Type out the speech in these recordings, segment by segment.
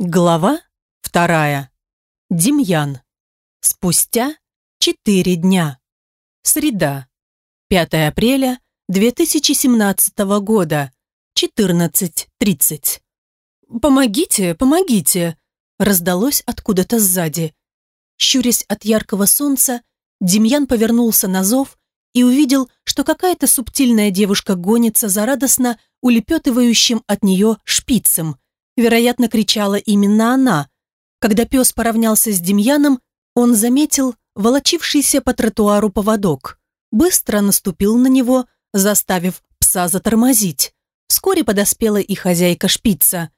Глава вторая. Демьян. Спустя четыре дня. Среда. 5 апреля 2017 года. 14.30. «Помогите, помогите!» раздалось откуда-то сзади. Щурясь от яркого солнца, Демьян повернулся на зов и увидел, что какая-то субтильная девушка гонится за радостно улепетывающим от нее шпицем – Вероятно, кричала именно она. Когда пес поравнялся с Демьяном, он заметил волочившийся по тротуару поводок. Быстро наступил на него, заставив пса затормозить. Вскоре подоспела и хозяйка шпица.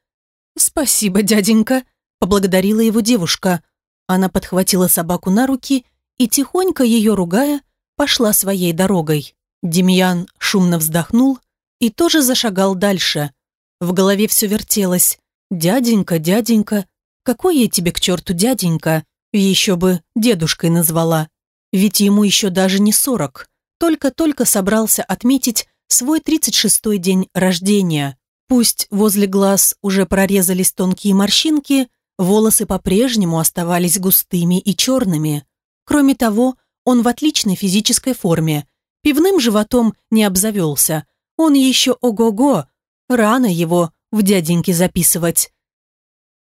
«Спасибо, дяденька», – поблагодарила его девушка. Она подхватила собаку на руки и, тихонько ее ругая, пошла своей дорогой. Демьян шумно вздохнул и тоже зашагал дальше. В голове все вертелось. «Дяденька, дяденька, какой я тебе к черту дяденька?» Еще бы дедушкой назвала. Ведь ему еще даже не сорок. Только-только собрался отметить свой тридцать шестой день рождения. Пусть возле глаз уже прорезались тонкие морщинки, волосы по-прежнему оставались густыми и черными. Кроме того, он в отличной физической форме. Пивным животом не обзавелся. Он еще ого-го. Рано его в дяденьке записывать.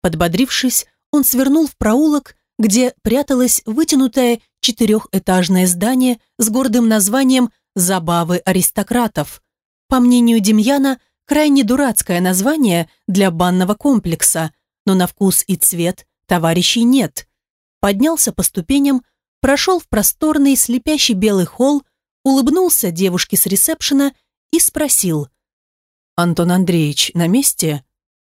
Подбодрившись, он свернул в проулок, где пряталось вытянутое четырехэтажное здание с гордым названием «Забавы аристократов». По мнению Демьяна, крайне дурацкое название для банного комплекса, но на вкус и цвет товарищей нет. Поднялся по ступеням, прошел в просторный слепящий белый холл, улыбнулся девушке с ресепшена и спросил – «Антон Андреевич на месте?»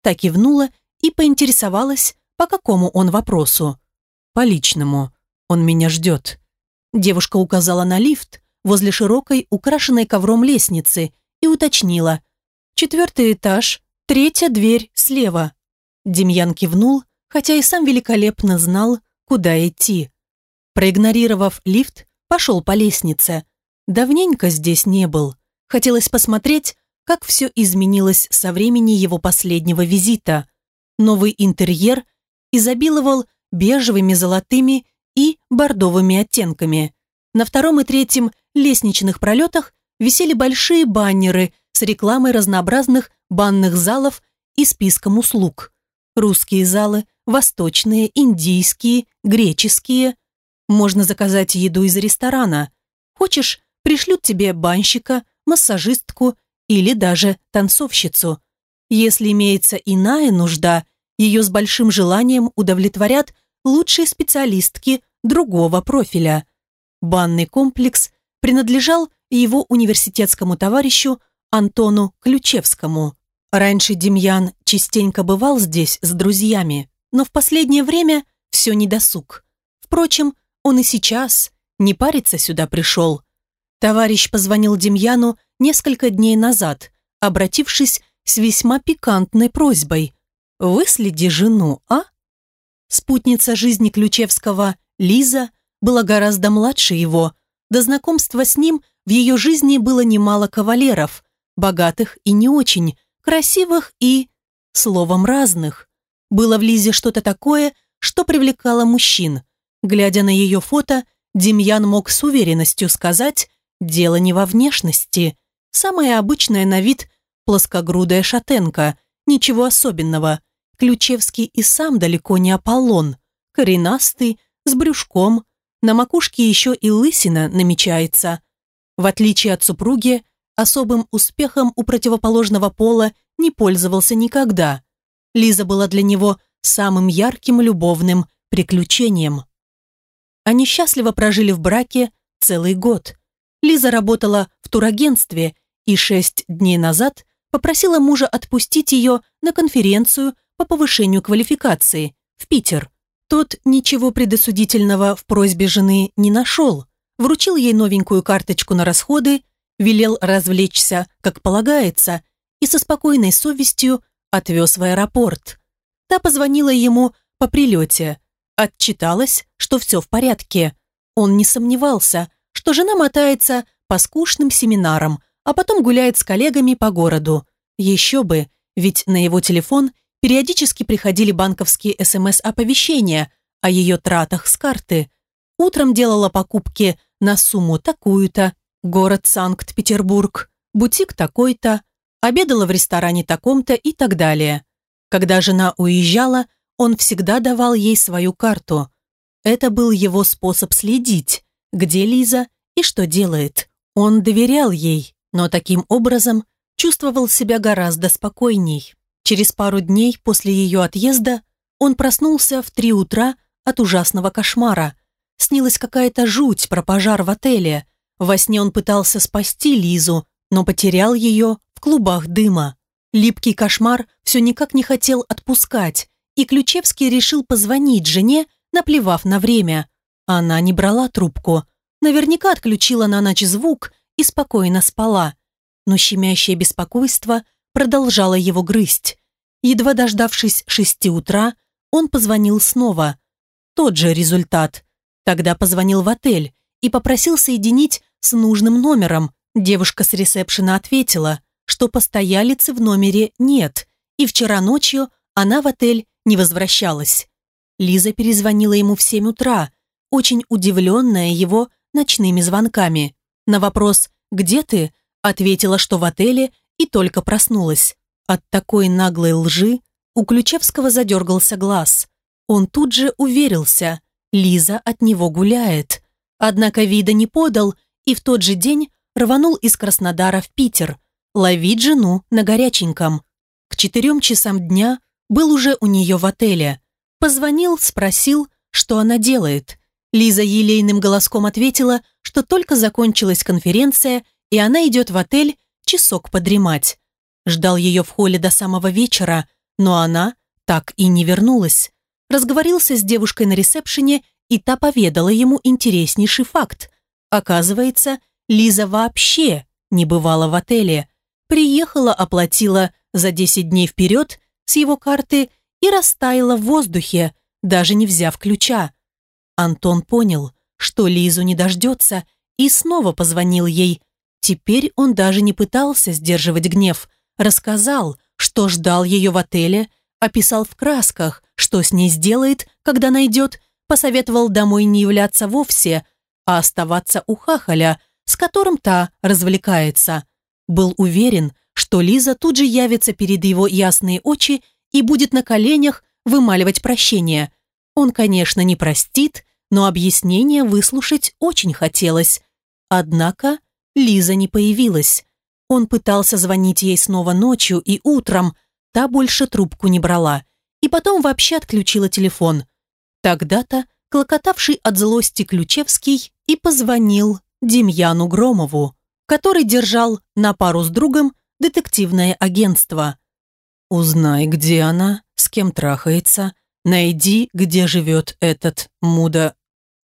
Так кивнула и поинтересовалась, по какому он вопросу. «По личному. Он меня ждет». Девушка указала на лифт возле широкой, украшенной ковром лестницы и уточнила. «Четвертый этаж, третья дверь слева». Демьян кивнул, хотя и сам великолепно знал, куда идти. Проигнорировав лифт, пошел по лестнице. Давненько здесь не был. Хотелось посмотреть, как все изменилось со времени его последнего визита. Новый интерьер изобиловал бежевыми, золотыми и бордовыми оттенками. На втором и третьем лестничных пролетах висели большие баннеры с рекламой разнообразных банных залов и списком услуг. Русские залы, восточные, индийские, греческие. Можно заказать еду из ресторана. Хочешь, пришлют тебе банщика, массажистку или даже танцовщицу. Если имеется иная нужда, ее с большим желанием удовлетворят лучшие специалистки другого профиля. Банный комплекс принадлежал его университетскому товарищу Антону Ключевскому. Раньше Демьян частенько бывал здесь с друзьями, но в последнее время все недосуг. Впрочем, он и сейчас не париться сюда пришел. Товарищ позвонил Демьяну несколько дней назад, обратившись с весьма пикантной просьбой «Выследи жену, а?» Спутница жизни Ключевского, Лиза, была гораздо младше его. До знакомства с ним в ее жизни было немало кавалеров, богатых и не очень, красивых и, словом, разных. Было в Лизе что-то такое, что привлекало мужчин. Глядя на ее фото, Демьян мог с уверенностью сказать, дело не во внешности. Самая обычная на вид плоскогрудая шатенка, ничего особенного. Ключевский и сам далеко не Аполлон. Коренастый, с брюшком, на макушке еще и лысина намечается. В отличие от супруги, особым успехом у противоположного пола не пользовался никогда. Лиза была для него самым ярким любовным приключением. Они счастливо прожили в браке целый год. Лиза работала в турагентстве и шесть дней назад попросила мужа отпустить ее на конференцию по повышению квалификации в Питер. Тот ничего предосудительного в просьбе жены не нашел, вручил ей новенькую карточку на расходы, велел развлечься, как полагается, и со спокойной совестью отвез в аэропорт. Та позвонила ему по прилете, отчиталась, что все в порядке. Он не сомневался, что жена мотается по скучным семинарам, а потом гуляет с коллегами по городу. Еще бы, ведь на его телефон Периодически приходили банковские СМС-оповещения о ее тратах с карты. Утром делала покупки на сумму такую-то, город Санкт-Петербург, бутик такой-то, обедала в ресторане таком-то и так далее. Когда жена уезжала, он всегда давал ей свою карту. Это был его способ следить, где Лиза и что делает. Он доверял ей, но таким образом чувствовал себя гораздо спокойней. Через пару дней после ее отъезда он проснулся в три утра от ужасного кошмара. Снилась какая-то жуть про пожар в отеле. Во сне он пытался спасти Лизу, но потерял ее в клубах дыма. Липкий кошмар все никак не хотел отпускать, и Ключевский решил позвонить жене, наплевав на время. Она не брала трубку. Наверняка отключила на ночь звук и спокойно спала. Но щемящее беспокойство продолжало его грызть. Едва дождавшись шести утра, он позвонил снова. Тот же результат. Тогда позвонил в отель и попросил соединить с нужным номером. Девушка с ресепшена ответила, что постоялицы в номере нет, и вчера ночью она в отель не возвращалась. Лиза перезвонила ему в семь утра, очень удивленная его ночными звонками. На вопрос «Где ты?» ответила, что в отеле и только проснулась. От такой наглой лжи у Ключевского задергался глаз. Он тут же уверился, Лиза от него гуляет. Однако вида не подал и в тот же день рванул из Краснодара в Питер, ловить жену на горяченьком. К четырем часам дня был уже у нее в отеле. Позвонил, спросил, что она делает. Лиза елейным голоском ответила, что только закончилась конференция, и она идет в отель часок подремать. Ждал ее в холле до самого вечера, но она так и не вернулась. Разговорился с девушкой на ресепшене, и та поведала ему интереснейший факт. Оказывается, Лиза вообще не бывала в отеле. Приехала, оплатила за 10 дней вперед с его карты и растаяла в воздухе, даже не взяв ключа. Антон понял, что Лизу не дождется, и снова позвонил ей. Теперь он даже не пытался сдерживать гнев – Рассказал, что ждал ее в отеле, описал в красках, что с ней сделает, когда найдет, посоветовал домой не являться вовсе, а оставаться у хахаля, с которым та развлекается. Был уверен, что Лиза тут же явится перед его ясные очи и будет на коленях вымаливать прощение. Он, конечно, не простит, но объяснение выслушать очень хотелось. Однако Лиза не появилась. Он пытался звонить ей снова ночью и утром, та больше трубку не брала, и потом вообще отключила телефон. Тогда-то, клокотавший от злости Ключевский, и позвонил Демьяну Громову, который держал на пару с другом детективное агентство. «Узнай, где она, с кем трахается, найди, где живет этот муда...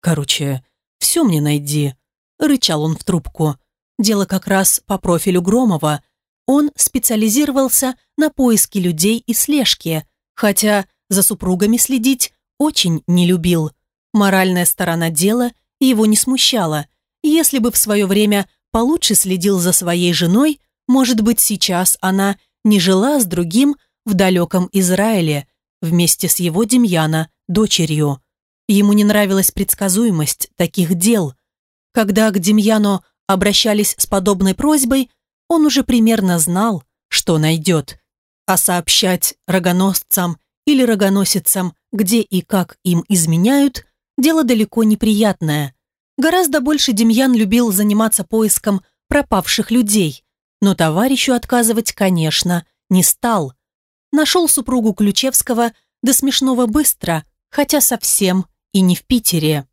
Короче, все мне найди», — рычал он в трубку. Дело как раз по профилю Громова. Он специализировался на поиске людей и слежке, хотя за супругами следить очень не любил. Моральная сторона дела его не смущала. Если бы в свое время получше следил за своей женой, может быть, сейчас она не жила с другим в далеком Израиле, вместе с его Демьяна, дочерью. Ему не нравилась предсказуемость таких дел. Когда к Демьяну обращались с подобной просьбой, он уже примерно знал, что найдет. А сообщать рогоносцам или рогоносицам, где и как им изменяют, дело далеко неприятное. Гораздо больше Демьян любил заниматься поиском пропавших людей, но товарищу отказывать, конечно, не стал. Нашел супругу Ключевского до смешного быстро, хотя совсем и не в Питере.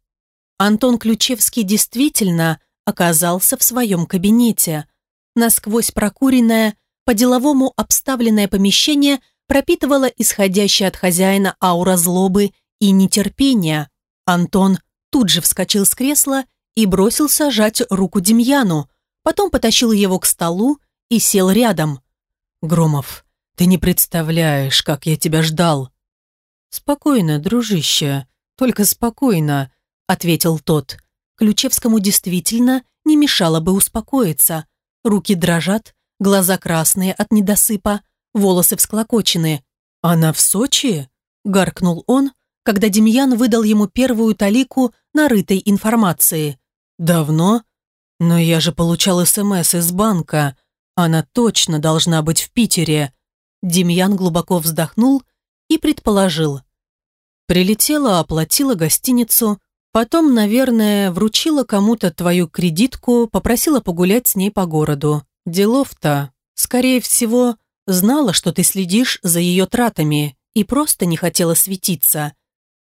Антон Ключевский действительно оказался в своем кабинете. Насквозь прокуренное, по-деловому обставленное помещение пропитывало исходящая от хозяина аура злобы и нетерпения. Антон тут же вскочил с кресла и бросился жать руку Демьяну, потом потащил его к столу и сел рядом. «Громов, ты не представляешь, как я тебя ждал». «Спокойно, дружище, только спокойно», — ответил тот. Ключевскому действительно не мешало бы успокоиться. Руки дрожат, глаза красные от недосыпа, волосы всклокочены. «Она в Сочи?» – гаркнул он, когда Демьян выдал ему первую талику нарытой информации. «Давно? Но я же получал СМС из банка. Она точно должна быть в Питере». Демьян глубоко вздохнул и предположил. Прилетела, оплатила гостиницу, потом, наверное, вручила кому-то твою кредитку, попросила погулять с ней по городу. Делов-то, скорее всего, знала, что ты следишь за ее тратами и просто не хотела светиться.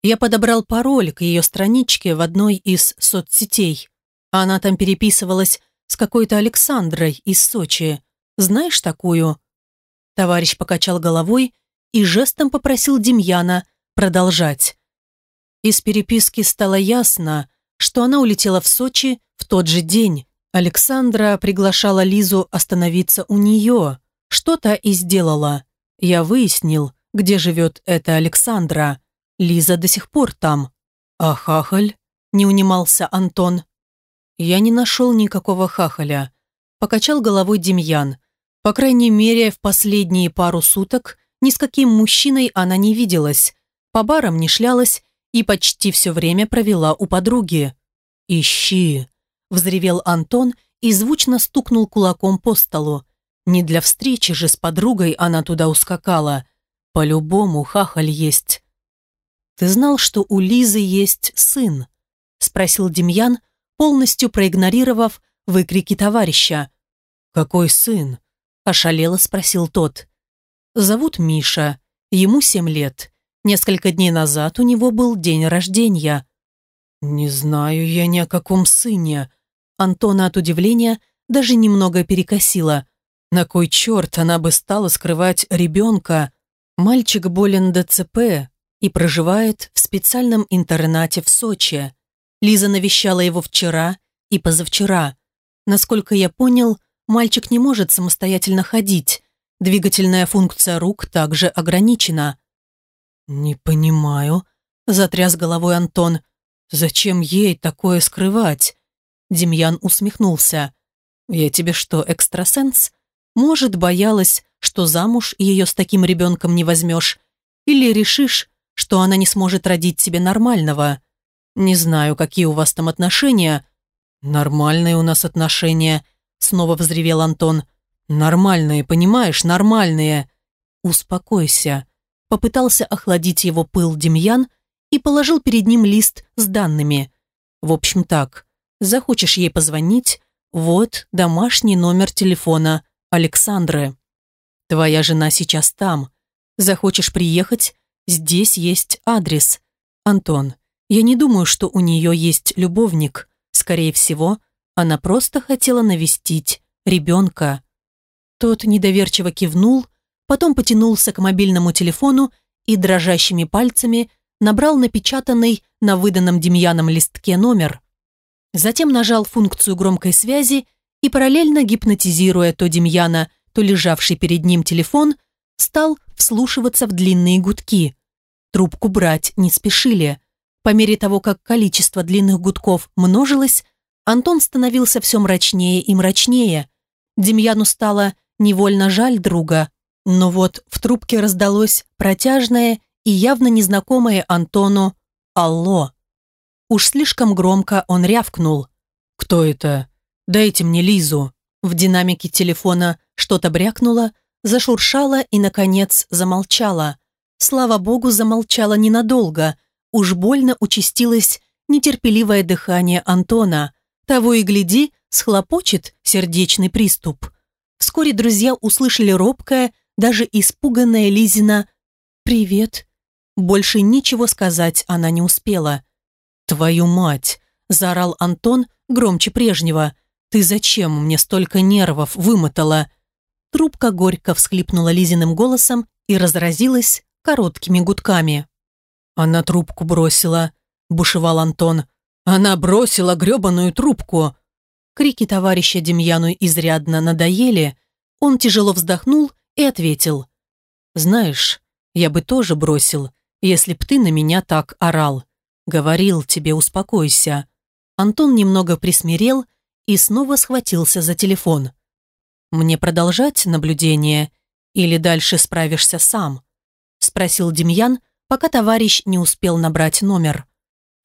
Я подобрал пароль к ее страничке в одной из соцсетей. Она там переписывалась с какой-то Александрой из Сочи. Знаешь такую?» Товарищ покачал головой и жестом попросил Демьяна продолжать. Из переписки стало ясно, что она улетела в Сочи в тот же день. Александра приглашала Лизу остановиться у нее. Что-то и сделала. Я выяснил, где живет эта Александра. Лиза до сих пор там. А хахаль? Не унимался Антон. Я не нашел никакого хахаля. Покачал головой Демьян. По крайней мере, в последние пару суток ни с каким мужчиной она не виделась, по барам не шлялась и почти все время провела у подруги. «Ищи!» – взревел Антон и звучно стукнул кулаком по столу. Не для встречи же с подругой она туда ускакала. По-любому хахаль есть. «Ты знал, что у Лизы есть сын?» – спросил Демьян, полностью проигнорировав выкрики товарища. «Какой сын?» – ошалело спросил тот. «Зовут Миша, ему семь лет. Несколько дней назад у него был день рождения». «Не знаю я ни о каком сыне». Антона от удивления даже немного перекосила. На кой черт она бы стала скрывать ребенка? Мальчик болен ДЦП и проживает в специальном интернате в Сочи. Лиза навещала его вчера и позавчера. Насколько я понял, мальчик не может самостоятельно ходить. Двигательная функция рук также ограничена. «Не понимаю», – затряс головой Антон. «Зачем ей такое скрывать?» Демьян усмехнулся. «Я тебе что, экстрасенс? Может, боялась, что замуж ее с таким ребенком не возьмешь? Или решишь, что она не сможет родить себе нормального?» Не знаю, какие у вас там отношения. Нормальные у нас отношения, снова взревел Антон. Нормальные, понимаешь, нормальные. Успокойся. Попытался охладить его пыл Демьян и положил перед ним лист с данными. В общем так, захочешь ей позвонить, вот домашний номер телефона Александры. Твоя жена сейчас там. Захочешь приехать, здесь есть адрес. Антон, я не думаю, что у нее есть любовник. Скорее всего, она просто хотела навестить ребенка. Тот недоверчиво кивнул, потом потянулся к мобильному телефону и дрожащими пальцами набрал напечатанный на выданном Демьяном листке номер. Затем нажал функцию громкой связи и, параллельно гипнотизируя то Демьяна, то лежавший перед ним телефон, стал вслушиваться в длинные гудки. Трубку брать не спешили. По мере того, как количество длинных гудков множилось, Антон становился все мрачнее и мрачнее. Демьяну стало невольно жаль друга, но вот в трубке раздалось протяжное и явно незнакомое Антону «Алло». Уж слишком громко он рявкнул. «Кто это? Дайте мне Лизу». В динамике телефона что-то брякнуло, зашуршало и, наконец, замолчало. Слава богу, замолчало ненадолго – Уж больно участилось нетерпеливое дыхание Антона. Того и гляди, схлопочет сердечный приступ. Вскоре друзья услышали робкое, даже испуганное Лизина «Привет». Больше ничего сказать она не успела. «Твою мать!» – заорал Антон громче прежнего. «Ты зачем мне столько нервов вымотала?» Трубка горько всхлипнула Лизиным голосом и разразилась короткими гудками. «Она трубку бросила», – бушевал Антон. «Она бросила гребаную трубку!» Крики товарища Демьяну изрядно надоели. Он тяжело вздохнул и ответил. «Знаешь, я бы тоже бросил, если б ты на меня так орал. Говорил тебе, успокойся». Антон немного присмирел и снова схватился за телефон. «Мне продолжать наблюдение или дальше справишься сам?» спросил Демьян, пока товарищ не успел набрать номер.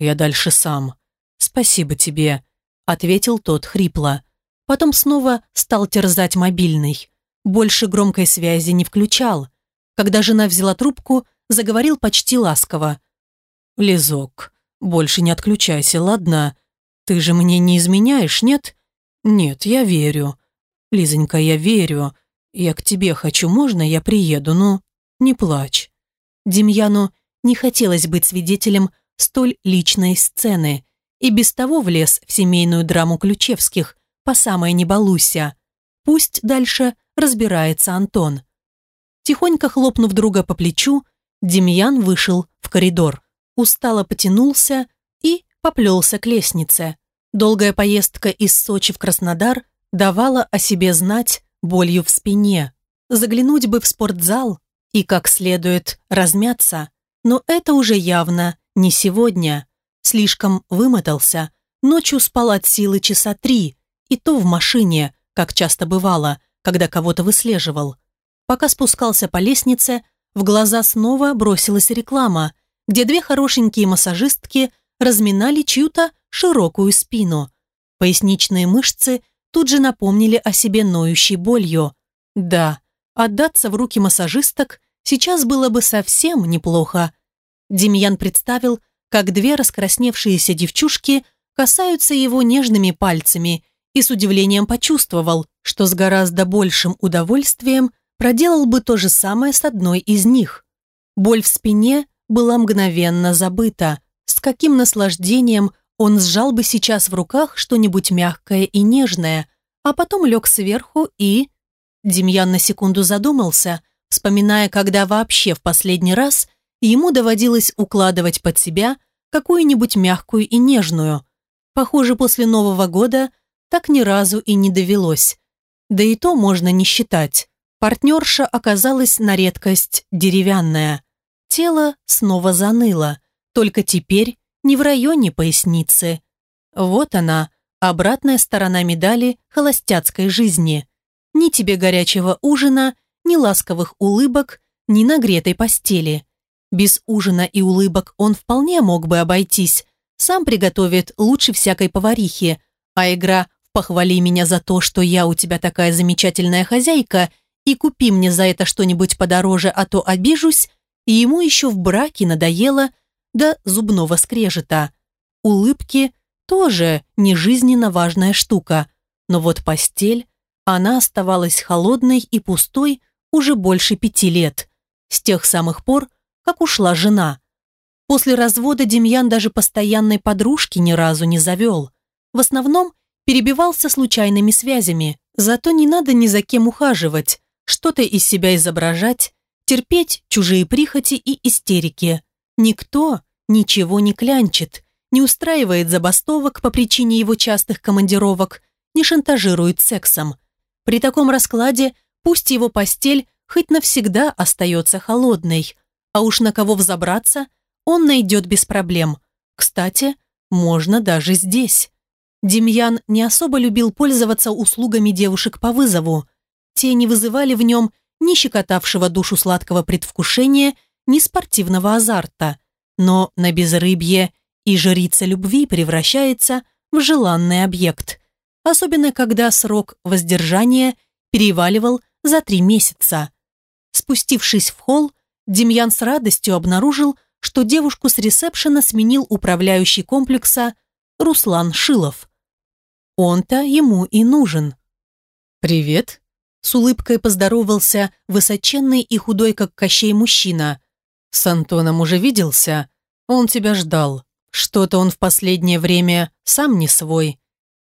«Я дальше сам. Спасибо тебе», — ответил тот хрипло. Потом снова стал терзать мобильный. Больше громкой связи не включал. Когда жена взяла трубку, заговорил почти ласково. «Лизок, больше не отключайся, ладно? Ты же мне не изменяешь, нет?» «Нет, я верю. Лизонька, я верю. Я к тебе хочу, можно я приеду, ну, не плачь». Демьяну не хотелось быть свидетелем столь личной сцены и без того влез в семейную драму Ключевских по самой не балуйся. Пусть дальше разбирается Антон. Тихонько хлопнув друга по плечу, Демьян вышел в коридор, устало потянулся и поплелся к лестнице. Долгая поездка из Сочи в Краснодар давала о себе знать болью в спине. Заглянуть бы в спортзал и как следует размяться, но это уже явно не сегодня. Слишком вымотался, ночью спал от силы часа три, и то в машине, как часто бывало, когда кого-то выслеживал. Пока спускался по лестнице, в глаза снова бросилась реклама, где две хорошенькие массажистки разминали чью-то широкую спину. Поясничные мышцы тут же напомнили о себе ноющей болью. Да, отдаться в руки массажисток сейчас было бы совсем неплохо. Демьян представил, как две раскрасневшиеся девчушки касаются его нежными пальцами и с удивлением почувствовал, что с гораздо большим удовольствием проделал бы то же самое с одной из них. Боль в спине была мгновенно забыта. С каким наслаждением он сжал бы сейчас в руках что-нибудь мягкое и нежное, а потом лег сверху и... Демьян на секунду задумался, вспоминая, когда вообще в последний раз ему доводилось укладывать под себя какую-нибудь мягкую и нежную. Похоже, после Нового года так ни разу и не довелось. Да и то можно не считать. Партнерша оказалась на редкость деревянная. Тело снова заныло, только теперь не в районе поясницы. Вот она, обратная сторона медали холостяцкой жизни. Ни тебе горячего ужина, ни ласковых улыбок, ни нагретой постели. Без ужина и улыбок он вполне мог бы обойтись, сам приготовит лучше всякой поварихи, а игра похвали меня за то, что я у тебя такая замечательная хозяйка, и купи мне за это что-нибудь подороже, а то обижусь, и ему еще в браке надоело до зубного скрежета. Улыбки тоже не жизненно важная штука, но вот постель, она оставалась холодной и пустой уже больше пяти лет, с тех самых пор, как ушла жена. После развода Демьян даже постоянной подружки ни разу не завел. В основном перебивался случайными связями, зато не надо ни за кем ухаживать, что-то из себя изображать, терпеть чужие прихоти и истерики. Никто ничего не клянчит, не устраивает забастовок по причине его частых командировок, не шантажирует сексом. При таком раскладе пусть его постель хоть навсегда остается холодной, а уж на кого взобраться он найдет без проблем. Кстати, можно даже здесь. Демьян не особо любил пользоваться услугами девушек по вызову. Те не вызывали в нем ни щекотавшего душу сладкого предвкушения, ни спортивного азарта. Но на безрыбье и жрица любви превращается в желанный объект. Особенно когда срок воздержания переваливал за три месяца. Спустившись в холл, Демьян с радостью обнаружил, что девушку с ресепшена сменил управляющий комплекса Руслан Шилов. Он-то ему и нужен. «Привет», — с улыбкой поздоровался высоченный и худой, как Кощей, мужчина. «С Антоном уже виделся? Он тебя ждал. Что-то он в последнее время сам не свой.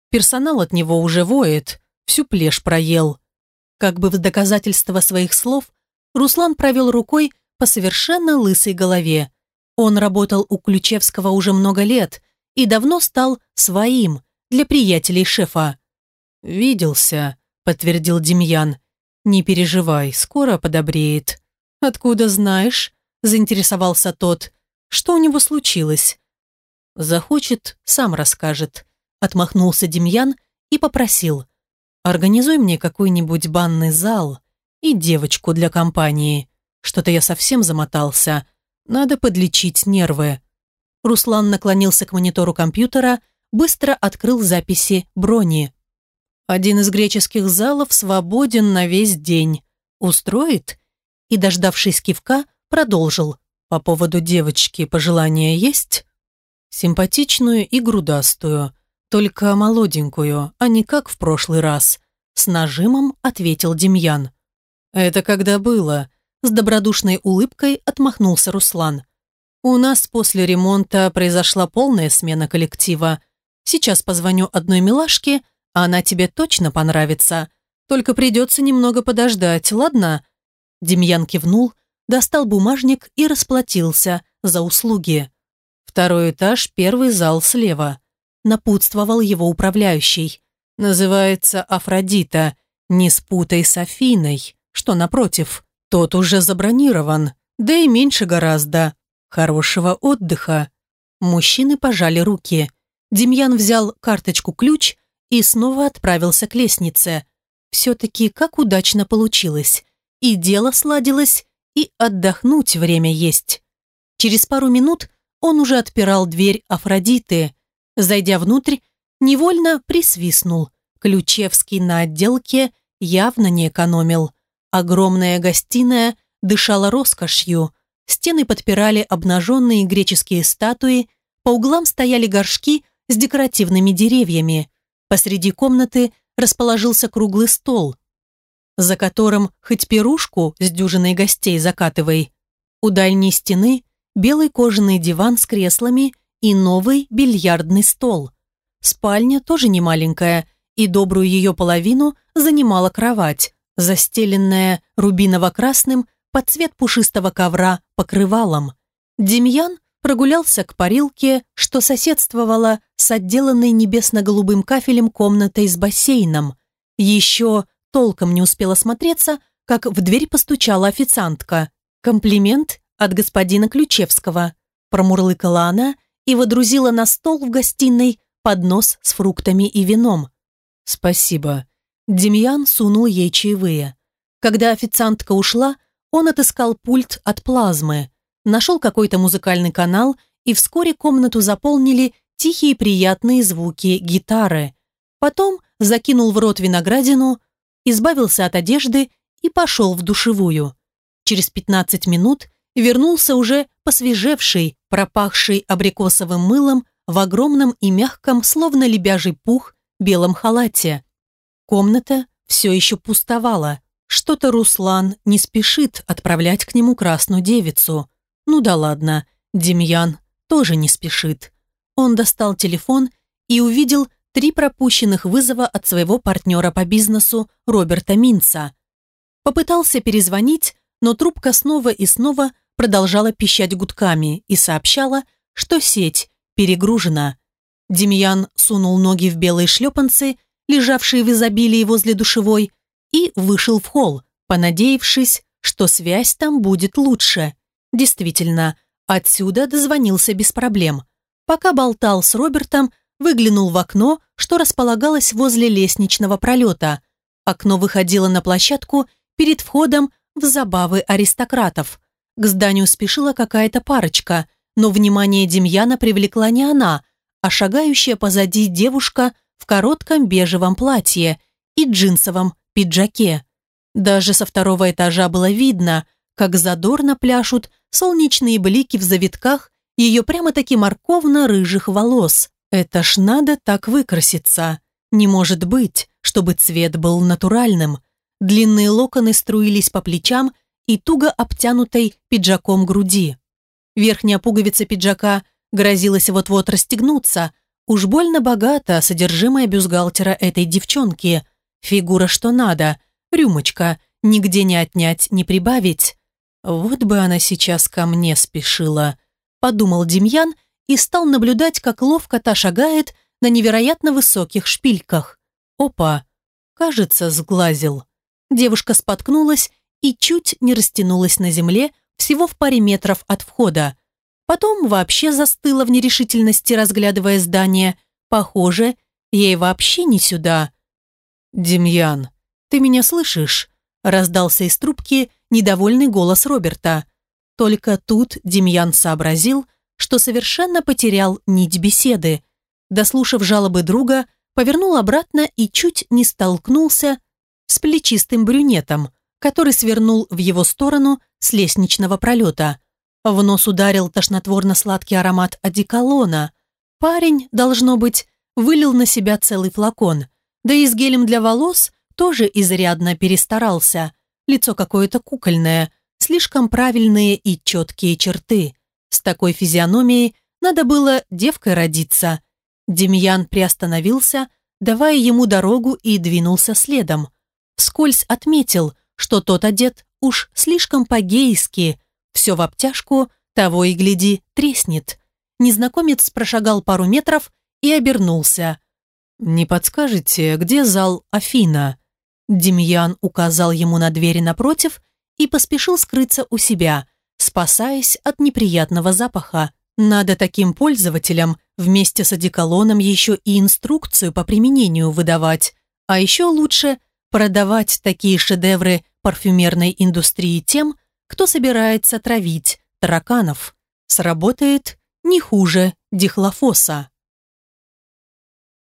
Персонал от него уже воет, всю плешь проел». Как бы в доказательство своих слов, Руслан провел рукой по совершенно лысой голове. Он работал у Ключевского уже много лет и давно стал своим – для приятелей шефа». «Виделся», — подтвердил Демьян. «Не переживай, скоро подобреет». «Откуда знаешь?» — заинтересовался тот. «Что у него случилось?» «Захочет, сам расскажет», — отмахнулся Демьян и попросил. «Организуй мне какой-нибудь банный зал и девочку для компании. Что-то я совсем замотался. Надо подлечить нервы». Руслан наклонился к монитору компьютера, быстро открыл записи брони. «Один из греческих залов свободен на весь день. Устроит?» И, дождавшись кивка, продолжил. «По поводу девочки пожелания есть?» «Симпатичную и грудастую, только молоденькую, а не как в прошлый раз», с нажимом ответил Демьян. «Это когда было?» С добродушной улыбкой отмахнулся Руслан. «У нас после ремонта произошла полная смена коллектива. Сейчас позвоню одной милашке, а она тебе точно понравится. Только придется немного подождать, ладно?» Демьян кивнул, достал бумажник и расплатился за услуги. «Второй этаж, первый зал слева», напутствовал его управляющий. «Называется Афродита. Не спутай с Афиной, что напротив». Тот уже забронирован, да и меньше гораздо. Хорошего отдыха. Мужчины пожали руки. Демьян взял карточку-ключ и снова отправился к лестнице. Все-таки как удачно получилось. И дело сладилось, и отдохнуть время есть. Через пару минут он уже отпирал дверь Афродиты. Зайдя внутрь, невольно присвистнул. Ключевский на отделке явно не экономил. Огромная гостиная дышала роскошью, стены подпирали обнаженные греческие статуи, по углам стояли горшки с декоративными деревьями. Посреди комнаты расположился круглый стол, за которым хоть пирушку с дюжиной гостей закатывай. У дальней стены белый кожаный диван с креслами и новый бильярдный стол. Спальня тоже не маленькая, и добрую ее половину занимала кровать, застеленная рубиново-красным под цвет пушистого ковра покрывалом. Демьян прогулялся к парилке, что соседствовало с отделанной небесно-голубым кафелем комнатой с бассейном. Еще толком не успела смотреться, как в дверь постучала официантка. Комплимент от господина Ключевского. Промурлыкала она и водрузила на стол в гостиной поднос с фруктами и вином. «Спасибо», Демьян сунул ей чаевые. Когда официантка ушла, он отыскал пульт от плазмы, нашел какой-то музыкальный канал, и вскоре комнату заполнили тихие приятные звуки гитары. Потом закинул в рот виноградину, избавился от одежды и пошел в душевую. Через 15 минут вернулся уже посвежевший, пропахший абрикосовым мылом в огромном и мягком, словно лебяжий пух, белом халате. Комната все еще пустовала. Что-то Руслан не спешит отправлять к нему красную девицу. Ну да ладно, Демьян тоже не спешит. Он достал телефон и увидел три пропущенных вызова от своего партнера по бизнесу Роберта Минца. Попытался перезвонить, но трубка снова и снова продолжала пищать гудками и сообщала, что сеть перегружена. Демьян сунул ноги в белые шлепанцы лежавшие в изобилии возле душевой, и вышел в холл, понадеявшись, что связь там будет лучше. Действительно, отсюда дозвонился без проблем. Пока болтал с Робертом, выглянул в окно, что располагалось возле лестничного пролета. Окно выходило на площадку перед входом в забавы аристократов. К зданию спешила какая-то парочка, но внимание Демьяна привлекла не она, а шагающая позади девушка в коротком бежевом платье и джинсовом пиджаке. Даже со второго этажа было видно, как задорно пляшут солнечные блики в завитках ее прямо-таки морковно-рыжих волос. Это ж надо так выкраситься. Не может быть, чтобы цвет был натуральным. Длинные локоны струились по плечам и туго обтянутой пиджаком груди. Верхняя пуговица пиджака грозилась вот-вот расстегнуться, Уж больно богато содержимое бюстгальтера этой девчонки. Фигура что надо, рюмочка, нигде не отнять, не прибавить. Вот бы она сейчас ко мне спешила, подумал Демьян и стал наблюдать, как ловко та шагает на невероятно высоких шпильках. Опа, кажется, сглазил. Девушка споткнулась и чуть не растянулась на земле всего в паре метров от входа. Потом вообще застыла в нерешительности, разглядывая здание. Похоже, ей вообще не сюда. «Демьян, ты меня слышишь?» раздался из трубки недовольный голос Роберта. Только тут Демьян сообразил, что совершенно потерял нить беседы. Дослушав жалобы друга, повернул обратно и чуть не столкнулся с плечистым брюнетом, который свернул в его сторону с лестничного пролета. В нос ударил тошнотворно-сладкий аромат одеколона. Парень, должно быть, вылил на себя целый флакон. Да и с гелем для волос тоже изрядно перестарался. Лицо какое-то кукольное, слишком правильные и четкие черты. С такой физиономией надо было девкой родиться. Демьян приостановился, давая ему дорогу и двинулся следом. Вскользь отметил, что тот одет уж слишком по-гейски, все в обтяжку, того и гляди, треснет. Незнакомец прошагал пару метров и обернулся. «Не подскажете, где зал Афина?» Демьян указал ему на двери напротив и поспешил скрыться у себя, спасаясь от неприятного запаха. Надо таким пользователям вместе с одеколоном еще и инструкцию по применению выдавать, а еще лучше продавать такие шедевры парфюмерной индустрии тем, кто собирается травить тараканов. Сработает не хуже дихлофоса.